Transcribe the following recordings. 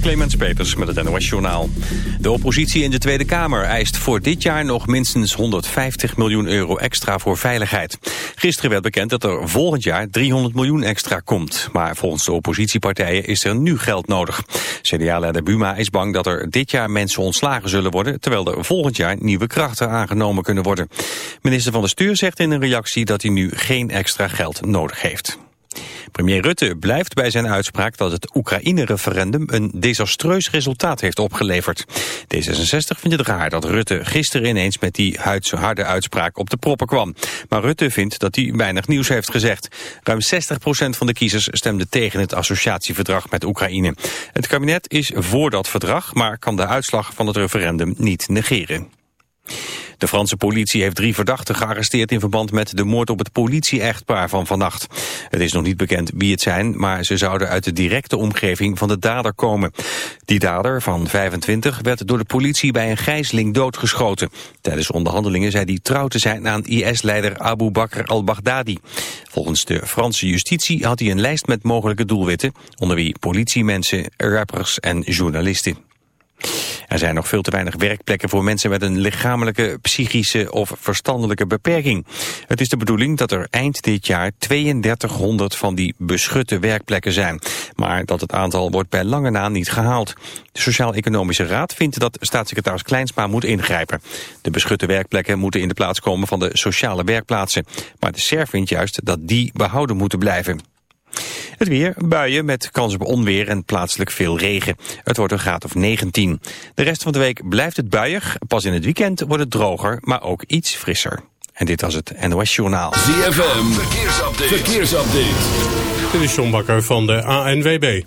Clemens Peters met het NOS Journaal. De oppositie in de Tweede Kamer eist voor dit jaar nog minstens 150 miljoen euro extra voor veiligheid. Gisteren werd bekend dat er volgend jaar 300 miljoen extra komt. Maar volgens de oppositiepartijen is er nu geld nodig. CDA-leider Buma is bang dat er dit jaar mensen ontslagen zullen worden... terwijl er volgend jaar nieuwe krachten aangenomen kunnen worden. Minister van de Stuur zegt in een reactie dat hij nu geen extra geld nodig heeft. Premier Rutte blijft bij zijn uitspraak dat het Oekraïne-referendum een desastreus resultaat heeft opgeleverd. D66 vindt het raar dat Rutte gisteren ineens met die harde uitspraak op de proppen kwam. Maar Rutte vindt dat hij weinig nieuws heeft gezegd. Ruim 60% van de kiezers stemde tegen het associatieverdrag met Oekraïne. Het kabinet is voor dat verdrag, maar kan de uitslag van het referendum niet negeren. De Franse politie heeft drie verdachten gearresteerd in verband met de moord op het politie-echtpaar van vannacht. Het is nog niet bekend wie het zijn, maar ze zouden uit de directe omgeving van de dader komen. Die dader van 25 werd door de politie bij een gijzeling doodgeschoten. Tijdens onderhandelingen zei hij trouw te zijn aan IS-leider Abu Bakr al-Baghdadi. Volgens de Franse justitie had hij een lijst met mogelijke doelwitten, onder wie politiemensen, rappers en journalisten. Er zijn nog veel te weinig werkplekken voor mensen met een lichamelijke, psychische of verstandelijke beperking. Het is de bedoeling dat er eind dit jaar 3200 van die beschutte werkplekken zijn. Maar dat het aantal wordt bij lange na niet gehaald. De Sociaal-Economische Raad vindt dat staatssecretaris Kleinsma moet ingrijpen. De beschutte werkplekken moeten in de plaats komen van de sociale werkplaatsen. Maar de SER vindt juist dat die behouden moeten blijven. Het weer, buien met kans op onweer en plaatselijk veel regen. Het wordt een graad of 19. De rest van de week blijft het buiig. Pas in het weekend wordt het droger, maar ook iets frisser. En dit was het NOS Journaal. ZFM, verkeersupdate. verkeersupdate. Dit is John Bakker van de ANWB.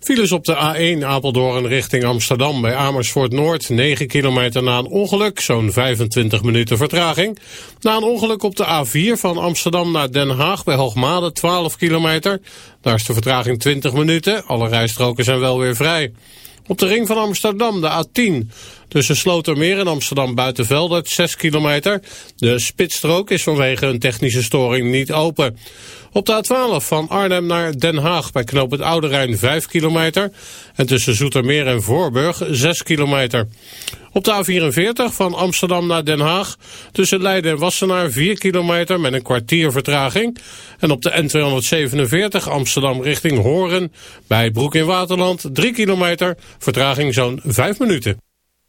Files op de A1 Apeldoorn richting Amsterdam bij Amersfoort Noord. 9 kilometer na een ongeluk, zo'n 25 minuten vertraging. Na een ongeluk op de A4 van Amsterdam naar Den Haag bij Hoogmade 12 kilometer. Daar is de vertraging 20 minuten. Alle rijstroken zijn wel weer vrij. Op de ring van Amsterdam, de A10. Tussen Slotermeer en Amsterdam Buitenveldert, 6 kilometer. De spitsstrook is vanwege een technische storing niet open. Op de A12 van Arnhem naar Den Haag bij knoop het Oude Rijn 5 kilometer. En tussen Zoetermeer en Voorburg 6 kilometer. Op de A44 van Amsterdam naar Den Haag tussen Leiden en Wassenaar 4 kilometer met een kwartier vertraging. En op de N247 Amsterdam richting Horen bij Broek in Waterland 3 kilometer, vertraging zo'n 5 minuten.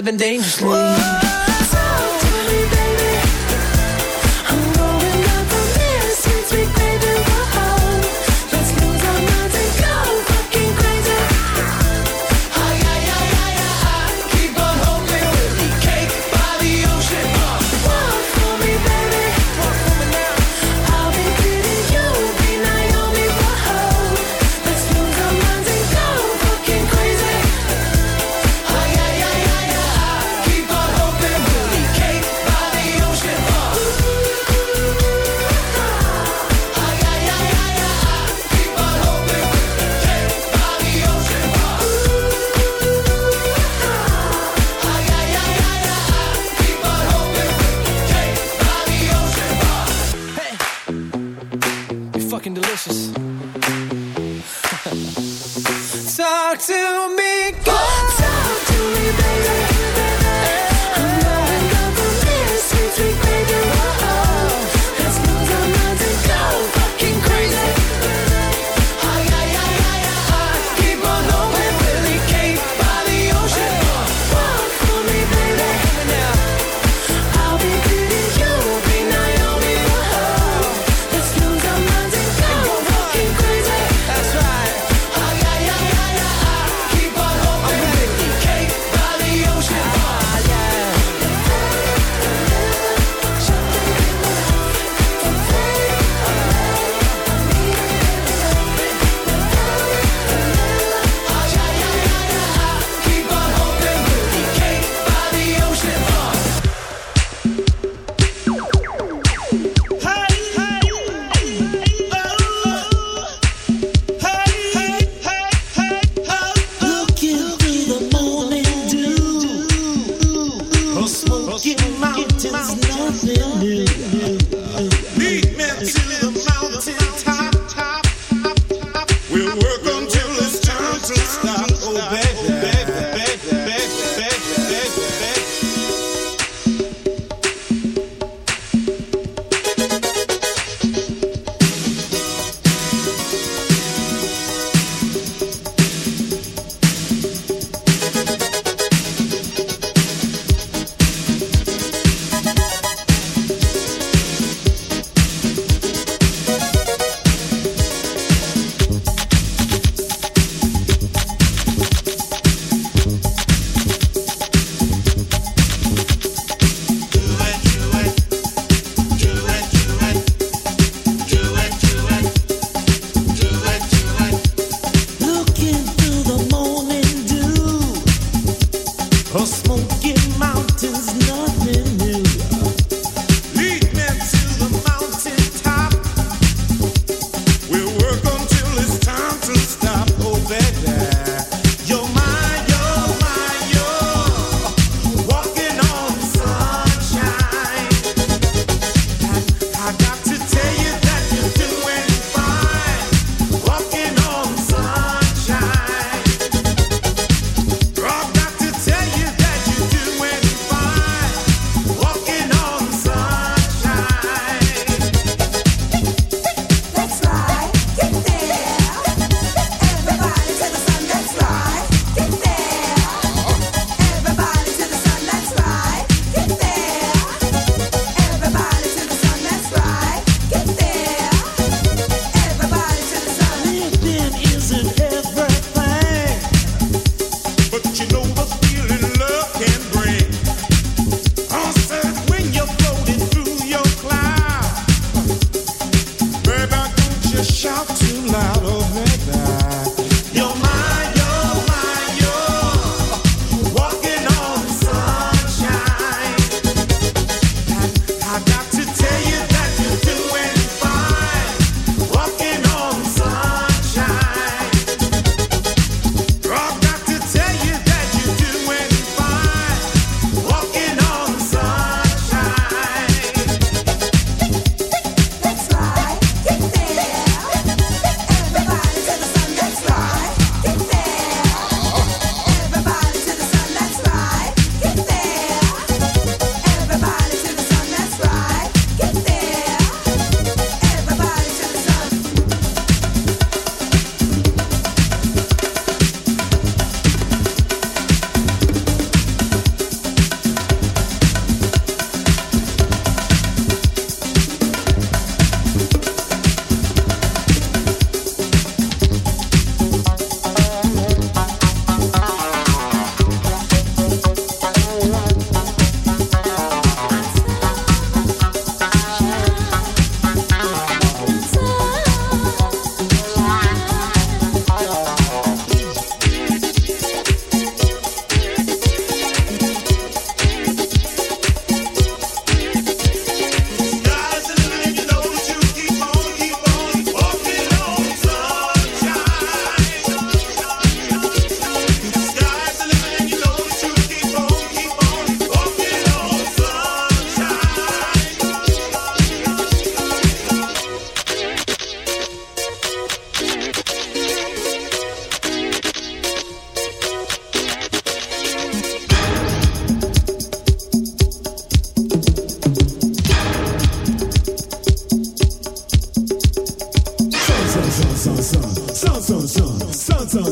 living dangerously. shout too loud, oh baby.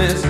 business.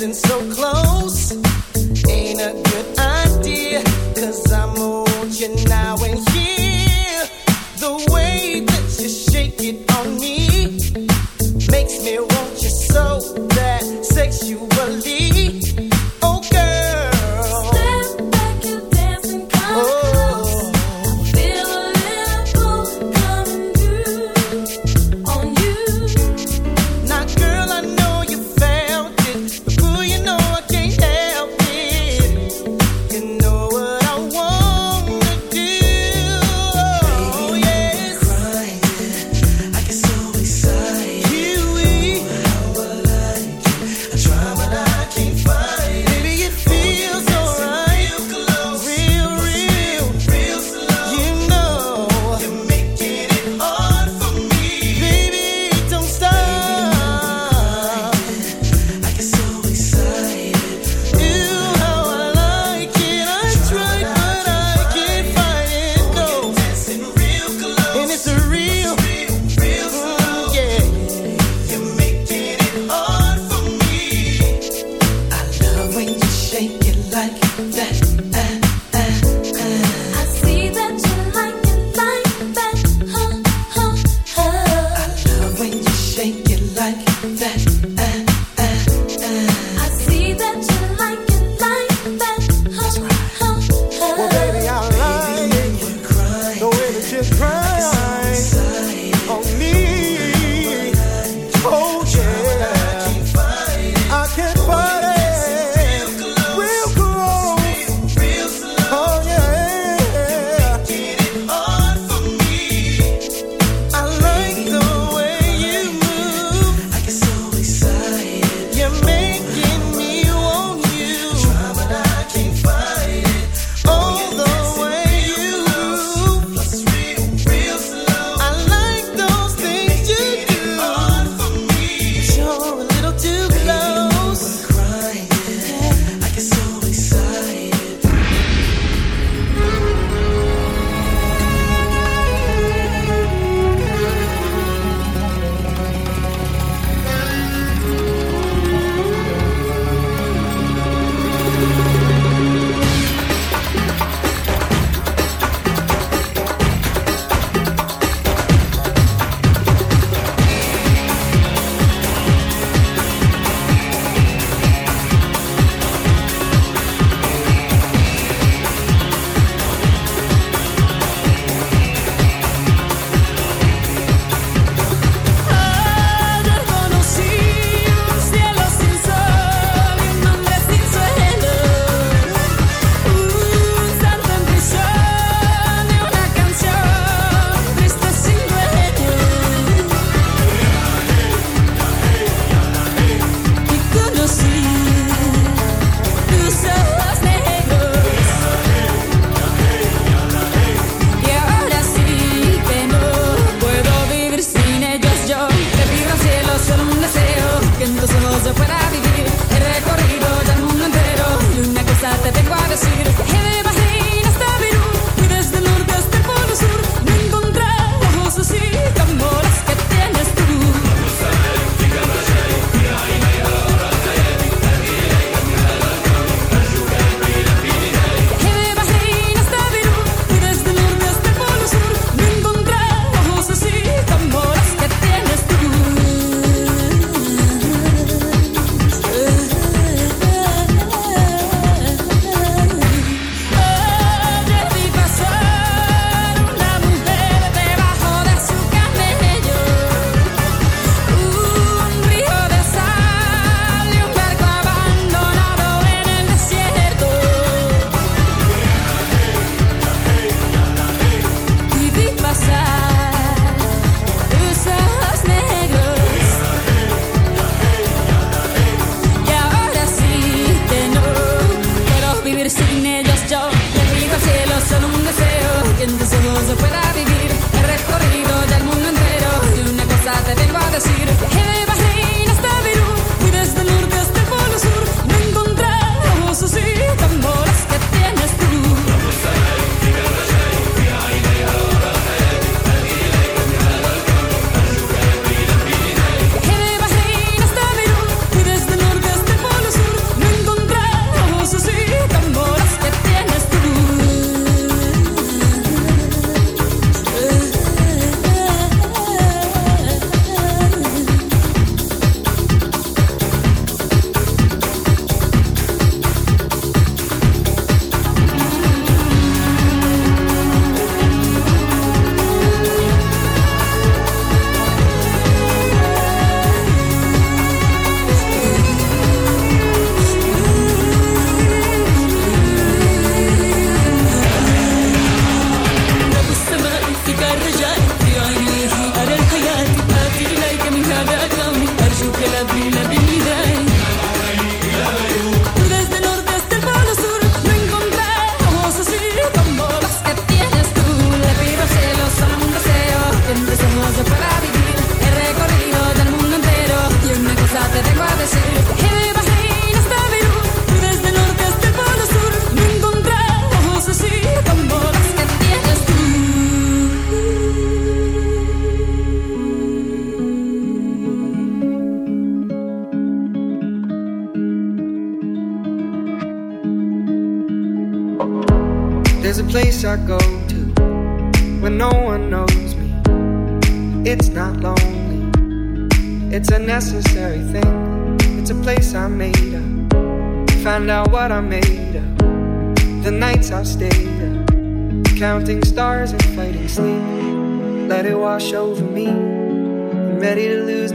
Dancing so